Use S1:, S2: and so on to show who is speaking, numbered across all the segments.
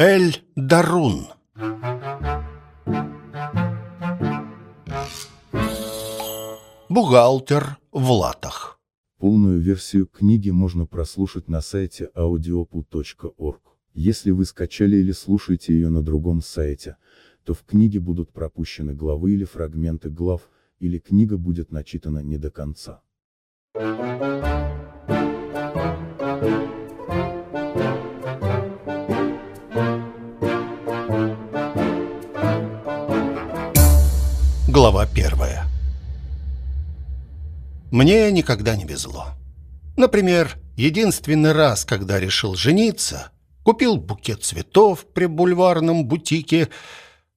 S1: Эль-Дарун Бухгалтер в латах
S2: Полную версию книги можно прослушать на сайте audiopu.org. Если вы скачали или слушаете ее на другом сайте, то в книге будут пропущены главы или фрагменты глав, или книга будет начитана не до конца.
S1: Глава первая Мне никогда не везло. Например, единственный раз, когда решил жениться, купил букет цветов при бульварном бутике,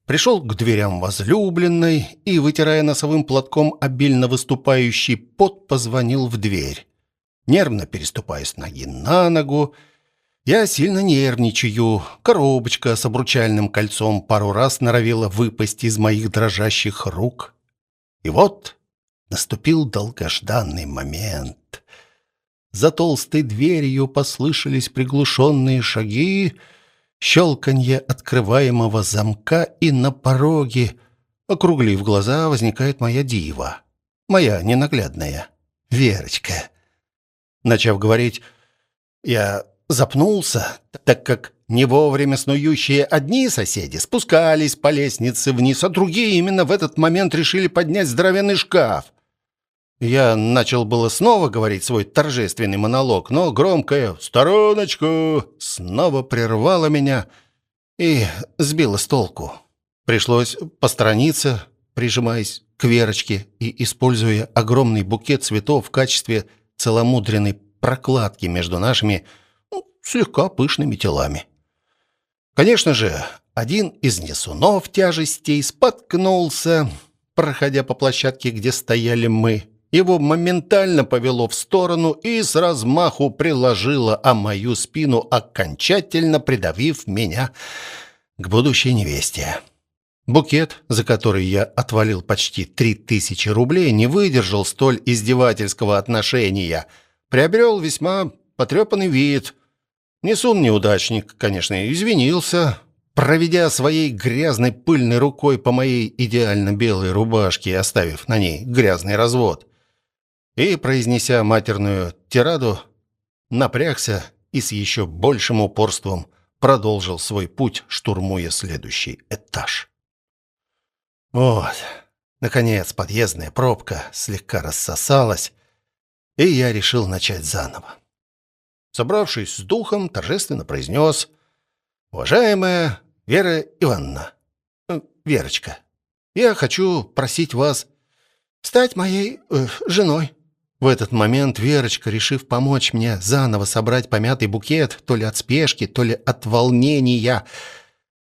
S1: пришел к дверям возлюбленной и, вытирая носовым платком обильно выступающий пот, позвонил в дверь. Нервно переступая с ноги на ногу, я сильно нервничаю. Коробочка с обручальным кольцом пару раз норовила выпасть из моих дрожащих рук. И вот наступил долгожданный момент. За толстой дверью послышались приглушенные шаги, щелканье открываемого замка, и на пороге, округлив глаза, возникает моя дива. Моя ненаглядная Верочка. Начав говорить, я запнулся, так как не вовремя снующие одни соседи спускались по лестнице вниз, а другие именно в этот момент решили поднять здоровенный шкаф. Я начал было снова говорить свой торжественный монолог, но громкое «Стороночку!» снова прервало меня и сбило с толку. Пришлось посторониться, прижимаясь к Верочке и используя огромный букет цветов в качестве целомудренной прокладки между нашими слегка пышными телами. Конечно же, один из несунов тяжестей споткнулся, проходя по площадке, где стояли мы. Его моментально повело в сторону и с размаху приложило о мою спину, окончательно придавив меня к будущей невесте. Букет, за который я отвалил почти три тысячи рублей, не выдержал столь издевательского отношения. Приобрел весьма потрепанный вид. Несун неудачник, конечно, извинился, проведя своей грязной пыльной рукой по моей идеально белой рубашке, оставив на ней грязный развод и, произнеся матерную тираду, напрягся и с еще большим упорством продолжил свой путь, штурмуя следующий этаж. Вот, наконец, подъездная пробка слегка рассосалась, и я решил начать заново. Собравшись с духом, торжественно произнес «Уважаемая Вера Ивановна, э, Верочка, я хочу просить вас стать моей э, женой». В этот момент Верочка, решив помочь мне заново собрать помятый букет, то ли от спешки, то ли от волнения,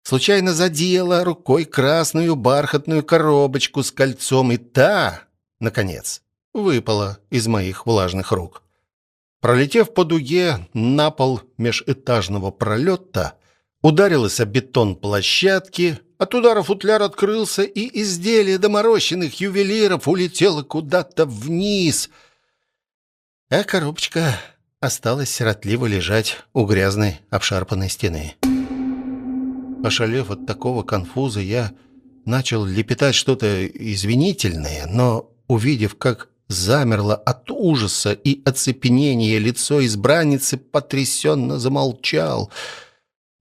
S1: случайно задела рукой красную бархатную коробочку с кольцом, и та, наконец, выпала из моих влажных рук. Пролетев по дуге на пол межэтажного пролета, ударилась о бетон площадки, от удара футляр открылся, и изделие доморощенных ювелиров улетело куда-то вниз — а коробочка осталась сиротливо лежать у грязной обшарпанной стены. Ошалев от такого конфуза, я начал лепетать что-то извинительное, но, увидев, как замерло от ужаса и оцепенения лицо избранницы, потрясенно замолчал.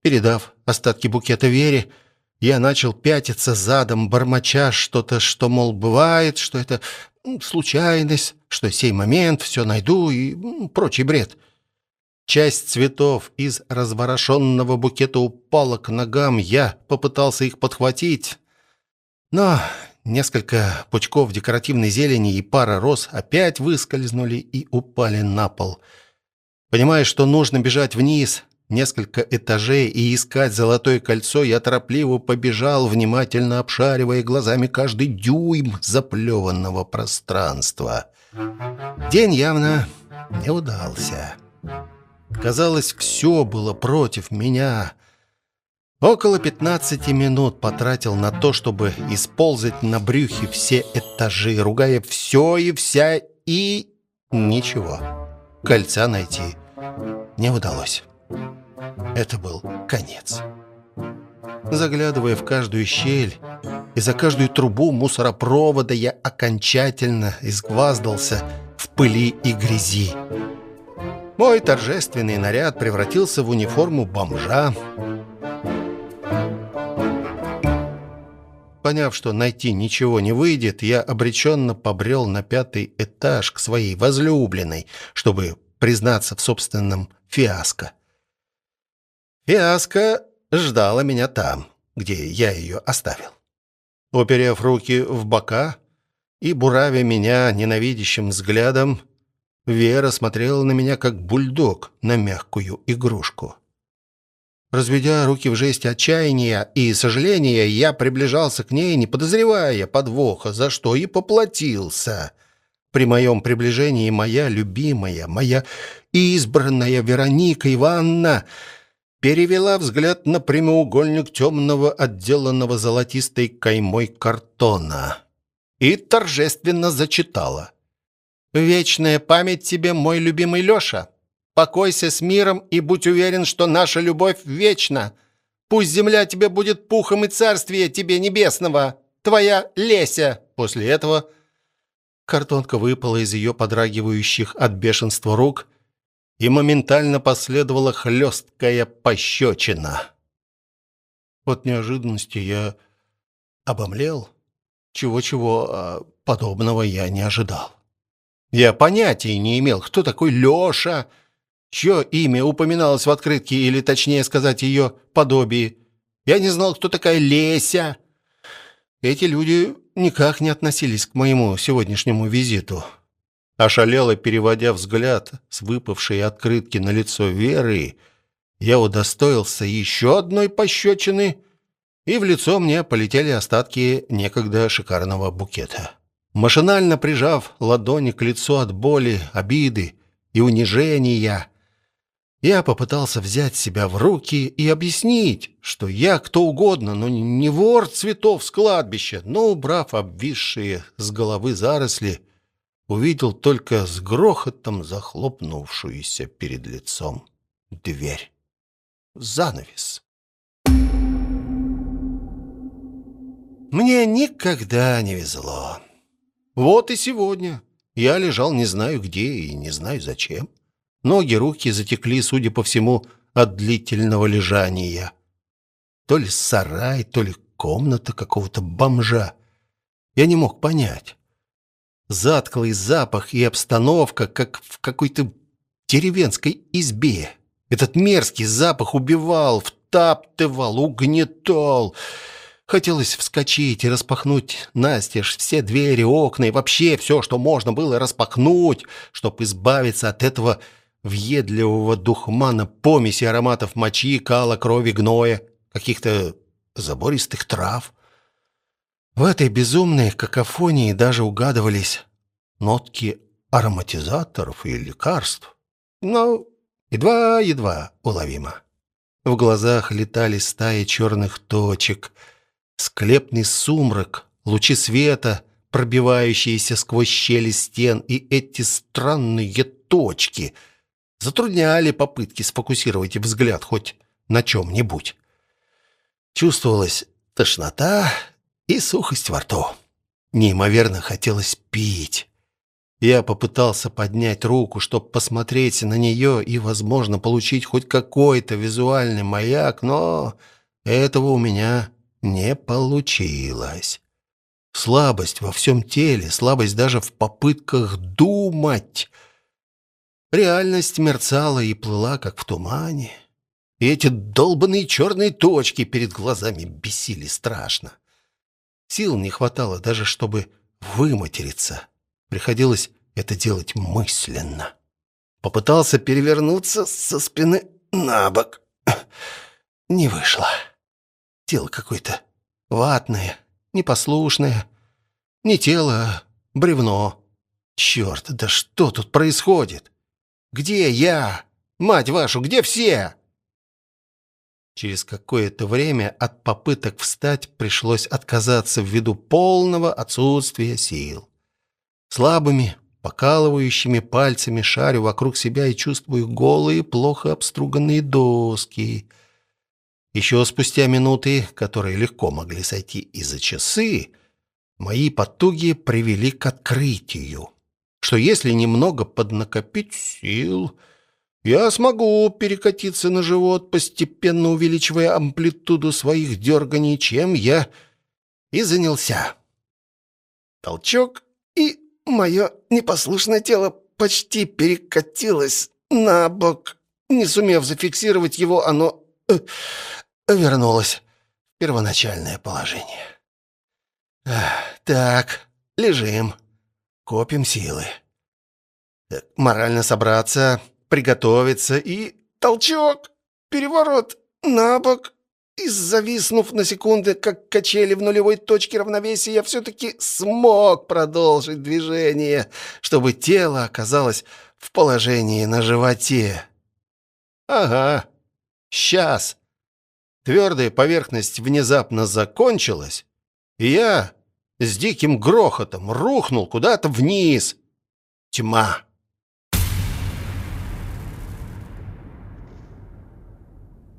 S1: Передав остатки букета Вере, я начал пятиться задом, бормоча что-то, что, мол, бывает, что это случайность, что сей момент все найду и прочий бред. Часть цветов из разворошенного букета упала к ногам, я попытался их подхватить, но несколько пучков декоративной зелени и пара роз опять выскользнули и упали на пол. Понимая, что нужно бежать вниз, несколько этажей и искать золотое кольцо, я торопливо побежал, внимательно обшаривая глазами каждый дюйм заплеванного пространства. День явно не удался. Казалось, все было против меня. Около 15 минут потратил на то, чтобы исползать на брюхе все этажи, ругая все и вся, и ничего. Кольца найти не удалось. Это был конец. Заглядывая в каждую щель и за каждую трубу мусоропровода, я окончательно изгваздался в пыли и грязи. Мой торжественный наряд превратился в униформу бомжа. Поняв, что найти ничего не выйдет, я обреченно побрел на пятый этаж к своей возлюбленной, чтобы признаться в собственном фиаско. Фиаско ждала меня там, где я ее оставил. Уперев руки в бока и буравя меня ненавидящим взглядом, Вера смотрела на меня как бульдог на мягкую игрушку. Разведя руки в жесть отчаяния и сожаления, я приближался к ней, не подозревая подвоха, за что и поплатился. При моем приближении моя любимая, моя избранная Вероника Ивановна перевела взгляд на прямоугольник темного, отделанного золотистой каймой картона и торжественно зачитала. «Вечная память тебе, мой любимый Леша!» Покойся с миром и будь уверен, что наша любовь вечна. Пусть земля тебе будет пухом и царствие тебе небесного. Твоя Леся. После этого картонка выпала из ее подрагивающих от бешенства рук, и моментально последовала хлесткая пощечина. От неожиданности я обомлел. Чего-чего а подобного я не ожидал. Я понятия не имел, кто такой Леша, чье имя упоминалось в открытке, или, точнее сказать, ее подобии. Я не знал, кто такая Леся. Эти люди никак не относились к моему сегодняшнему визиту. Ошалело переводя взгляд с выпавшей открытки на лицо Веры, я удостоился еще одной пощечины, и в лицо мне полетели остатки некогда шикарного букета. Машинально прижав ладони к лицу от боли, обиды и унижения, я попытался взять себя в руки и объяснить, что я кто угодно, но не вор цветов с кладбища, но, убрав обвисшие с головы заросли, увидел только с грохотом захлопнувшуюся перед лицом дверь. Занавес. Мне никогда не везло. Вот и сегодня я лежал не знаю где и не знаю зачем. Ноги, руки затекли, судя по всему, от длительного лежания. То ли сарай, то ли комната какого-то бомжа. Я не мог понять. Затклый запах и обстановка, как в какой-то деревенской избе. Этот мерзкий запах убивал, втаптывал, угнетал. Хотелось вскочить и распахнуть настежь все двери, окна и вообще все, что можно было распахнуть, чтобы избавиться от этого въедливого духмана, помеси ароматов мочи, кала, крови, гноя, каких-то забористых трав. В этой безумной какофонии даже угадывались нотки ароматизаторов и лекарств, но едва-едва уловимо. В глазах летали стаи черных точек, склепный сумрак, лучи света, пробивающиеся сквозь щели стен, и эти странные точки — затрудняли попытки сфокусировать взгляд хоть на чем-нибудь. Чувствовалась тошнота и сухость во рту. Неимоверно хотелось пить. Я попытался поднять руку, чтобы посмотреть на нее и, возможно, получить хоть какой-то визуальный маяк, но этого у меня не получилось. Слабость во всем теле, слабость даже в попытках думать — Реальность мерцала и плыла, как в тумане. И эти долбанные черные точки перед глазами бесили страшно. Сил не хватало даже, чтобы выматериться. Приходилось это делать мысленно. Попытался перевернуться со спины на бок. Не вышло. Тело какое-то ватное, непослушное. Не тело, а бревно. Черт, да что тут происходит? Где я? Мать вашу, где все?» Через какое-то время от попыток встать пришлось отказаться ввиду полного отсутствия сил. Слабыми, покалывающими пальцами шарю вокруг себя и чувствую голые, плохо обструганные доски. Еще спустя минуты, которые легко могли сойти и за часы, мои потуги привели к открытию, что если немного поднакопить сил, я смогу перекатиться на живот, постепенно увеличивая амплитуду своих дерганий, чем я и занялся. Толчок, и мое непослушное тело почти перекатилось на бок. Не сумев зафиксировать его, оно э, вернулось в первоначальное положение. Так, лежим, копим силы. Морально собраться, приготовиться и... Толчок! Переворот! На бок! И зависнув на секунды, как качели в нулевой точке равновесия, я все-таки смог продолжить движение, чтобы тело оказалось в положении на животе. Ага, сейчас. Твердая поверхность внезапно закончилась, и я с диким грохотом рухнул куда-то вниз. Тьма.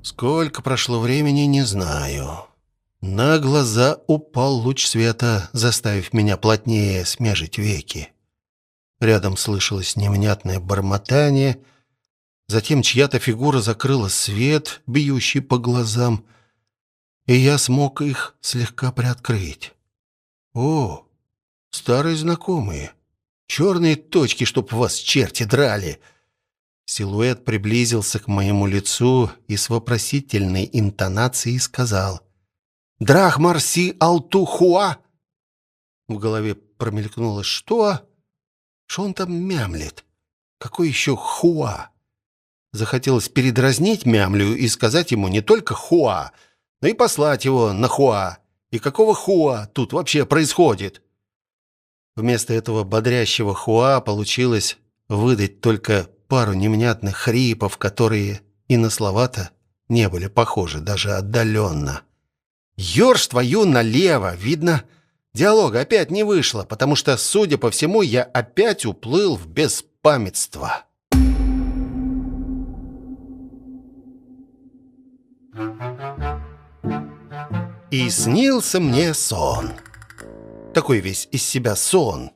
S1: Сколько прошло времени, не знаю. На глаза упал луч света, заставив меня плотнее смежить веки. Рядом слышалось невнятное бормотание, затем чья-то фигура закрыла свет, бьющий по глазам, и я смог их слегка приоткрыть. О, старые знакомые. Черные точки, чтоб вас черти драли — Силуэт приблизился к моему лицу и с вопросительной интонацией сказал «Драхмарси Алтухуа!» В голове промелькнуло «Что? Что он там мямлет? Какой еще хуа?» Захотелось передразнить мямлю и сказать ему не только хуа, но и послать его на хуа. И какого хуа тут вообще происходит? Вместо этого бодрящего хуа получилось выдать только пару невнятных хрипов, которые и на слова-то не были похожи даже отдаленно. «Ёрш твою налево!» Видно, диалога опять не вышло, потому что, судя по всему, я опять уплыл в беспамятство. И снился мне сон. Такой весь из себя сон.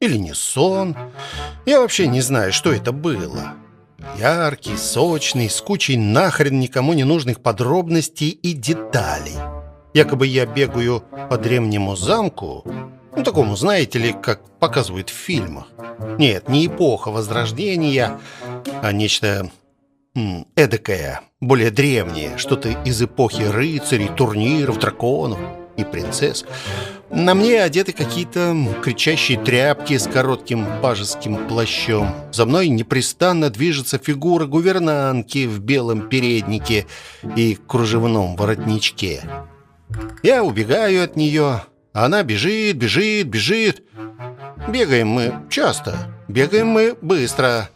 S1: Или не сон. Я вообще не знаю, что это было. Яркий, сочный, с кучей нахрен никому не нужных подробностей и деталей. Якобы я бегаю по древнему замку, ну, такому, знаете ли, как показывают в фильмах. Нет, не эпоха Возрождения, а нечто эдакое, более древнее, что-то из эпохи рыцарей, турниров, драконов и принцесс. На мне одеты какие-то кричащие тряпки с коротким пажеским плащом. За мной непрестанно движется фигура гувернантки в белом переднике и кружевном воротничке. Я убегаю от нее, она бежит, бежит, бежит. Бегаем мы часто, бегаем мы быстро.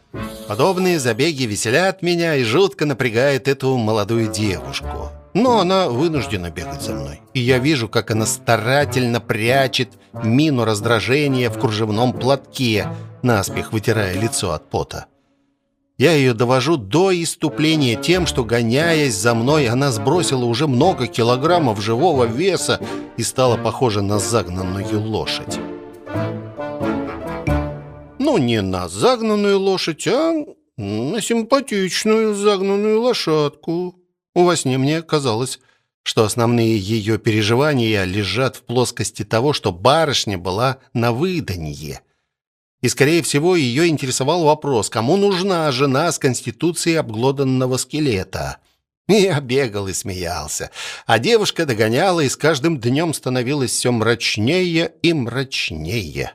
S1: Подобные забеги веселят меня и жутко напрягают эту молодую девушку. Но она вынуждена бегать за мной. И я вижу, как она старательно прячет мину раздражения в кружевном платке, наспех вытирая лицо от пота. Я ее довожу до иступления тем, что, гоняясь за мной, она сбросила уже много килограммов живого веса и стала похожа на загнанную лошадь. Ну, не на загнанную лошадь, а на симпатичную загнанную лошадку. Во сне мне казалось, что основные ее переживания лежат в плоскости того, что барышня была на выданье. И, скорее всего, ее интересовал вопрос, кому нужна жена с конституцией обглоданного скелета. Я бегал и смеялся, а девушка догоняла и с каждым днем становилась все мрачнее и мрачнее.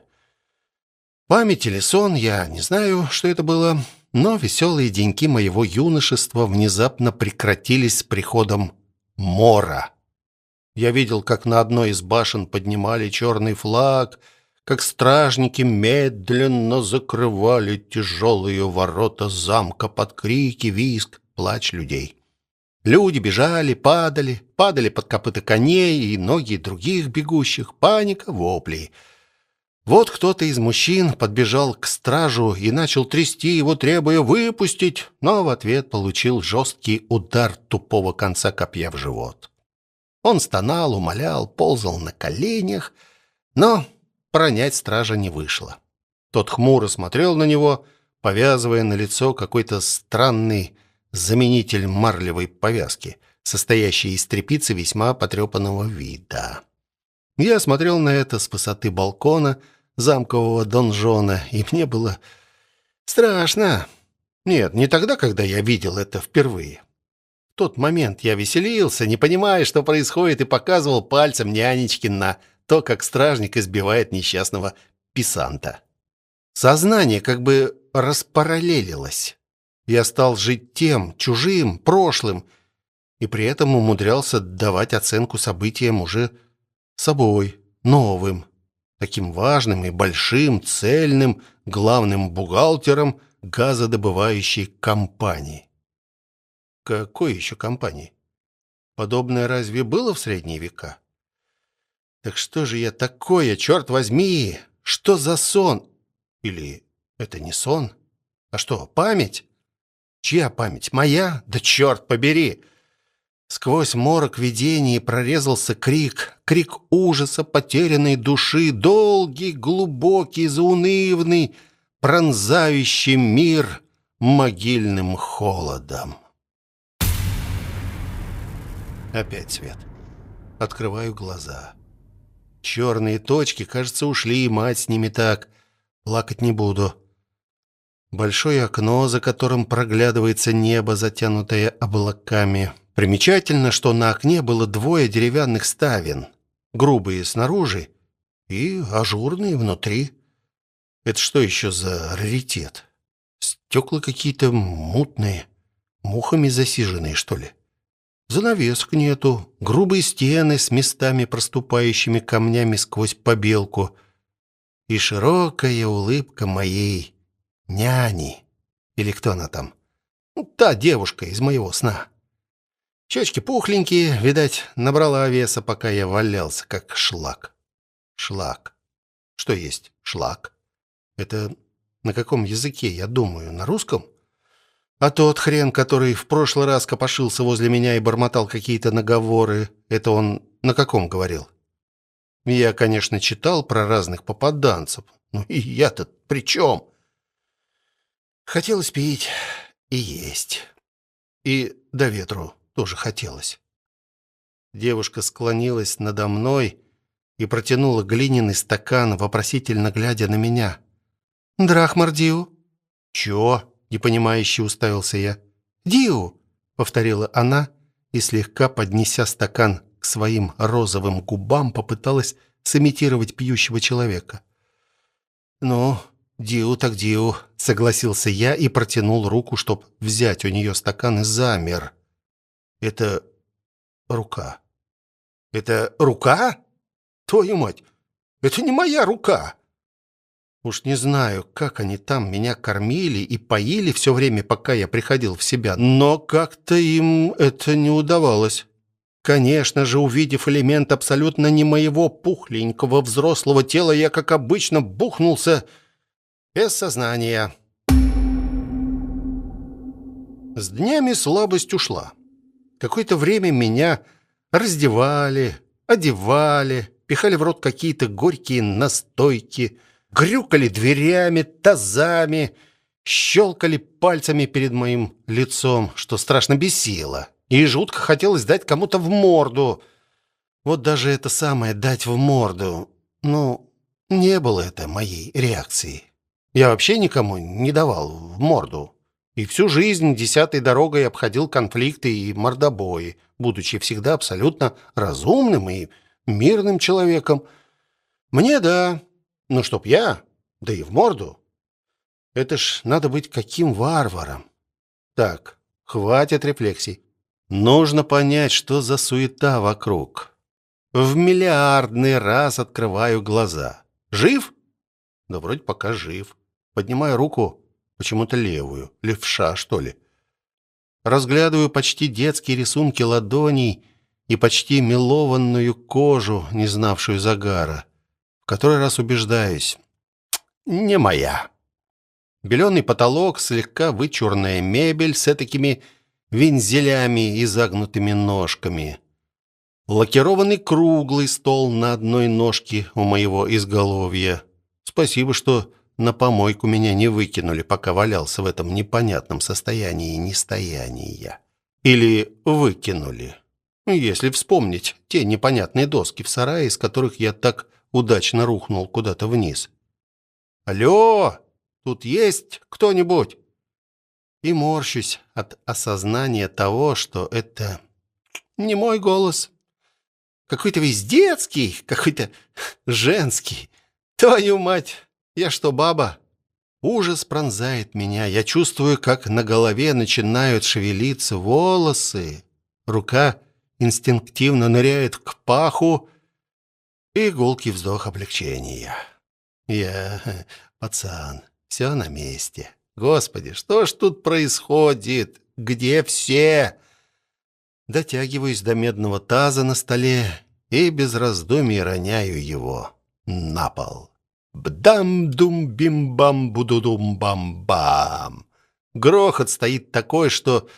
S1: Память или сон, я не знаю, что это было, но веселые деньки моего юношества внезапно прекратились с приходом мора. Я видел, как на одной из башен поднимали черный флаг, как стражники медленно закрывали тяжелые ворота замка под крики, визг, плач людей. Люди бежали, падали, падали под копыта коней и ноги других бегущих, паника, вопли — Вот кто-то из мужчин подбежал к стражу и начал трясти его, требуя выпустить, но в ответ получил жесткий удар тупого конца копья в живот. Он стонал, умолял, ползал на коленях, но пронять стража не вышло. Тот хмуро смотрел на него, повязывая на лицо какой-то странный заменитель марлевой повязки, состоящий из тряпицы весьма потрепанного вида. Я смотрел на это с высоты балкона замкового донжона, и мне было страшно. Нет, не тогда, когда я видел это впервые. В тот момент я веселился, не понимая, что происходит, и показывал пальцем нянечки на то, как стражник избивает несчастного писанта. Сознание как бы распараллелилось. Я стал жить тем, чужим, прошлым, и при этом умудрялся давать оценку событиям уже собой, новым, таким важным и большим, цельным, главным бухгалтером газодобывающей компании. Какой еще компании? Подобное разве было в средние века? Так что же я такое, черт возьми? Что за сон? Или это не сон? А что, память? Чья память? Моя? Да черт побери! Сквозь морок видений прорезался крик, крик ужаса потерянной души, долгий, глубокий, заунывный, пронзающий мир могильным холодом. Опять свет. Открываю глаза. Черные точки, кажется, ушли, и мать с ними так. Плакать не буду. Большое окно, за которым проглядывается небо, затянутое облаками. Примечательно, что на окне было двое деревянных ставен, грубые снаружи и ажурные внутри. Это что еще за раритет? Стекла какие-то мутные, мухами засиженные, что ли? Занавесок нету, грубые стены с местами проступающими камнями сквозь побелку и широкая улыбка моей няни. Или кто она там? Ну, та девушка из моего сна. Щечки пухленькие, видать, набрала веса, пока я валялся, как шлак. Шлак. Что есть шлак? Это на каком языке, я думаю, на русском? А тот хрен, который в прошлый раз копошился возле меня и бормотал какие-то наговоры, это он на каком говорил? Я, конечно, читал про разных попаданцев. Ну и я-то при чем? Хотелось пить и есть. И до ветру тоже хотелось. Девушка склонилась надо мной и протянула глиняный стакан, вопросительно глядя на меня. «Драхмар Диу?» «Чё?» — непонимающе уставился я. «Диу!» — повторила она и, слегка поднеся стакан к своим розовым губам, попыталась сымитировать пьющего человека. «Ну, Диу так Диу», — согласился я и протянул руку, чтобы взять у нее стакан и замер. Это рука. Это рука? Твою мать! Это не моя рука! Уж не знаю, как они там меня кормили и поили все время, пока я приходил в себя, но как-то им это не удавалось. Конечно же, увидев элемент абсолютно не моего пухленького взрослого тела, я, как обычно, бухнулся без сознания. С днями слабость ушла. Какое-то время меня раздевали, одевали, пихали в рот какие-то горькие настойки, грюкали дверями, тазами, щелкали пальцами перед моим лицом, что страшно бесило. И жутко хотелось дать кому-то в морду. Вот даже это самое «дать в морду», ну, не было это моей реакцией. Я вообще никому не давал в морду и всю жизнь десятой дорогой обходил конфликты и мордобои, будучи всегда абсолютно разумным и мирным человеком. Мне да, но чтоб я, да и в морду. Это ж надо быть каким варваром. Так, хватит рефлексий. Нужно понять, что за суета вокруг. В миллиардный раз открываю глаза. Жив? Да вроде пока жив. Поднимаю руку, почему-то левую, левша, что ли. Разглядываю почти детские рисунки ладоней и почти мелованную кожу, не знавшую загара. В который раз убеждаюсь. Не моя. Беленый потолок, слегка вычурная мебель с такими вензелями и загнутыми ножками. Лакированный круглый стол на одной ножке у моего изголовья. Спасибо, что на помойку меня не выкинули, пока валялся в этом непонятном состоянии нестояния. Или выкинули. Если вспомнить те непонятные доски в сарае, из которых я так удачно рухнул куда-то вниз. «Алло! Тут есть кто-нибудь?» И морщусь от осознания того, что это не мой голос. Какой-то весь детский, какой-то женский. Твою мать! Я что, баба? Ужас пронзает меня. Я чувствую, как на голове начинают шевелиться волосы. Рука инстинктивно ныряет к паху, и гулкий вздох облегчения. Я пацан, все на месте. Господи, что ж тут происходит? Где все? Дотягиваюсь до медного таза на столе и без раздумий роняю его на пол. Бдам-дум-бим-бам-будудум-бам-бам. Грохот стоит такой, что,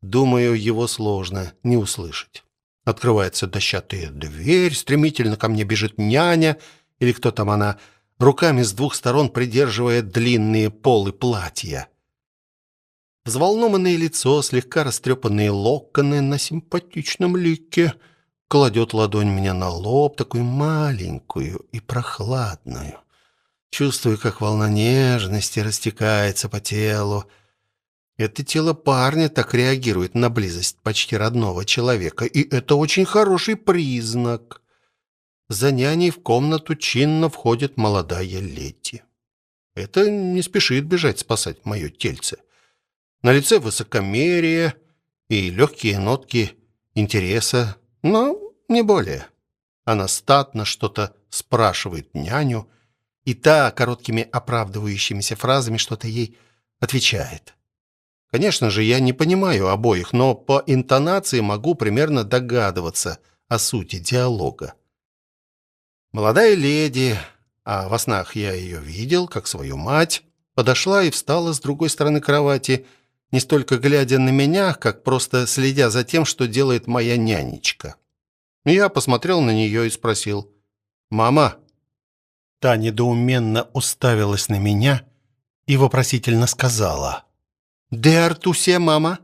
S1: думаю, его сложно не услышать. Открывается дощатая дверь, стремительно ко мне бежит няня, или кто там она, руками с двух сторон придерживая длинные полы платья. Взволнованное лицо, слегка растрепанные локоны на симпатичном лике, кладет ладонь мне на лоб, такую маленькую и прохладную. Чувствую, как волна нежности растекается по телу. Это тело парня так реагирует на близость почти родного человека, и это очень хороший признак. За няней в комнату чинно входит молодая леди. Это не спешит бежать спасать мое тельце. На лице высокомерие и легкие нотки интереса, но не более. Она статно что-то спрашивает няню, и та короткими оправдывающимися фразами что-то ей отвечает. Конечно же, я не понимаю обоих, но по интонации могу примерно догадываться о сути диалога. Молодая леди, а во снах я ее видел, как свою мать, подошла и встала с другой стороны кровати, не столько глядя на меня, как просто следя за тем, что делает моя нянечка. Я посмотрел на нее и спросил: "Мама, Та недоуменно уставилась на меня и вопросительно сказала: "Де Артусе, мама?"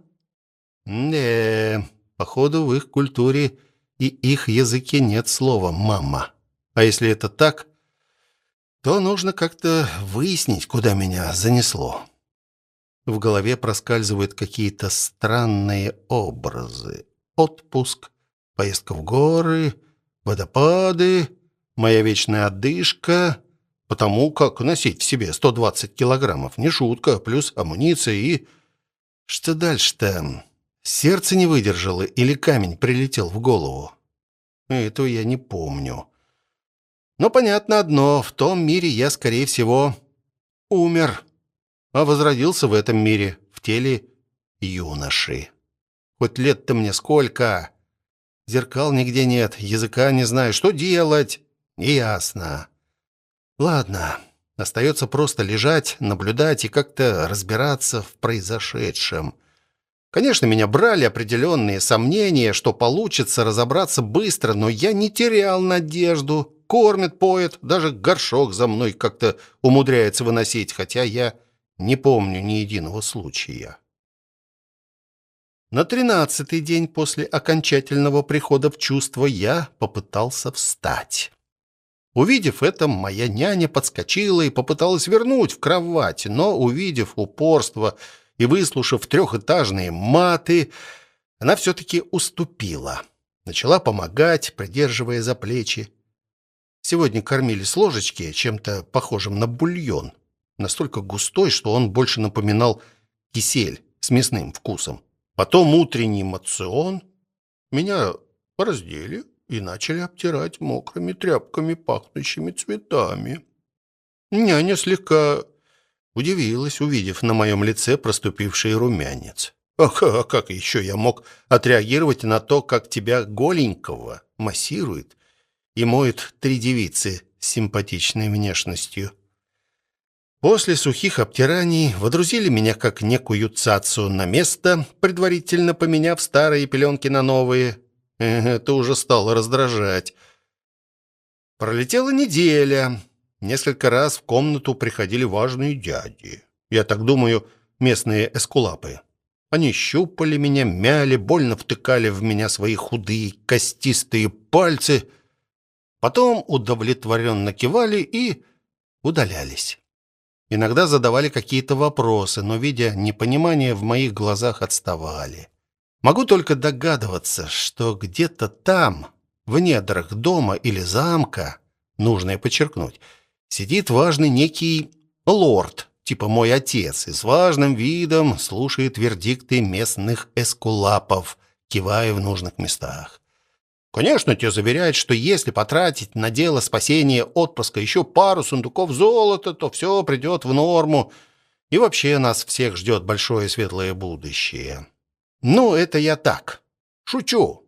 S1: Не, походу в их культуре и их языке нет слова мама. А если это так, то нужно как-то выяснить, куда меня занесло. В голове проскальзывают какие-то странные образы. Отпуск, поездка в горы, водопады, Моя вечная одышка, потому как носить в себе 120 килограммов не шутка, плюс амуниция и... Что дальше-то? Сердце не выдержало или камень прилетел в голову? Этого я не помню. Но понятно одно, в том мире я, скорее всего, умер, а возродился в этом мире, в теле юноши. Хоть лет-то мне сколько? Зеркал нигде нет, языка не знаю, что делать? Ясно. Ладно, остается просто лежать, наблюдать и как-то разбираться в произошедшем. Конечно, меня брали определенные сомнения, что получится разобраться быстро, но я не терял надежду. Кормит, поет, даже горшок за мной как-то умудряется выносить, хотя я не помню ни единого случая. На тринадцатый день после окончательного прихода в чувство я попытался встать. Увидев это, моя няня подскочила и попыталась вернуть в кровать, но, увидев упорство и выслушав трехэтажные маты, она все-таки уступила. Начала помогать, придерживая за плечи. Сегодня кормили с ложечки чем-то похожим на бульон, настолько густой, что он больше напоминал кисель с мясным вкусом. Потом утренний мацион. Меня раздели, и начали обтирать мокрыми тряпками, пахнущими цветами. Няня слегка удивилась, увидев на моем лице проступивший румянец. Ах, а как еще я мог отреагировать на то, как тебя голенького массирует и моют три девицы с симпатичной внешностью. После сухих обтираний водрузили меня как некую цацу на место, предварительно поменяв старые пеленки на новые. Это уже стало раздражать. Пролетела неделя. Несколько раз в комнату приходили важные дяди. Я так думаю, местные эскулапы. Они щупали меня, мяли, больно втыкали в меня свои худые костистые пальцы, потом удовлетворенно кивали и удалялись. Иногда задавали какие-то вопросы, но, видя непонимание, в моих глазах отставали. Могу только догадываться, что где-то там, в недрах дома или замка, нужно подчеркнуть, сидит важный некий лорд, типа мой отец, и с важным видом слушает вердикты местных эскулапов, кивая в нужных местах. Конечно, те заверяют, что если потратить на дело спасения отпуска еще пару сундуков золота, то все придет в норму, и вообще нас всех ждет большое светлое будущее. Ну, это я так. Шучу.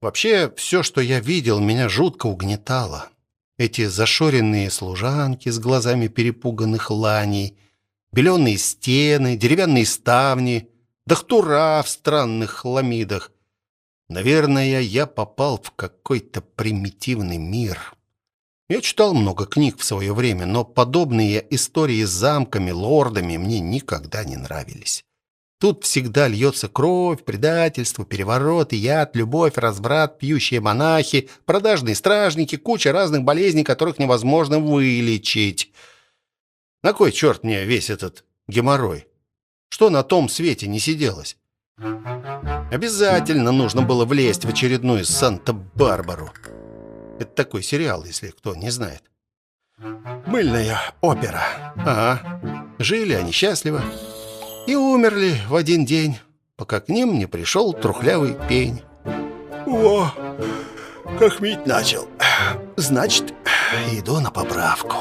S1: Вообще, все, что я видел, меня жутко угнетало. Эти зашоренные служанки с глазами перепуганных ланей, беленые стены, деревянные ставни, дохтура в странных хламидах. Наверное, я попал в какой-то примитивный мир. Я читал много книг в свое время, но подобные истории с замками, лордами мне никогда не нравились. Тут всегда льется кровь, предательство, переворот, яд, любовь, разврат, пьющие монахи, продажные стражники, куча разных болезней, которых невозможно вылечить. На кой черт мне весь этот геморрой? Что на том свете не сиделось? Обязательно нужно было влезть в очередную Санта-Барбару. Это такой сериал, если кто не знает. Мыльная опера. Ага. Жили они счастливо и умерли в один день, пока к ним не пришел трухлявый пень.
S3: О, как мить начал. Значит, иду на поправку.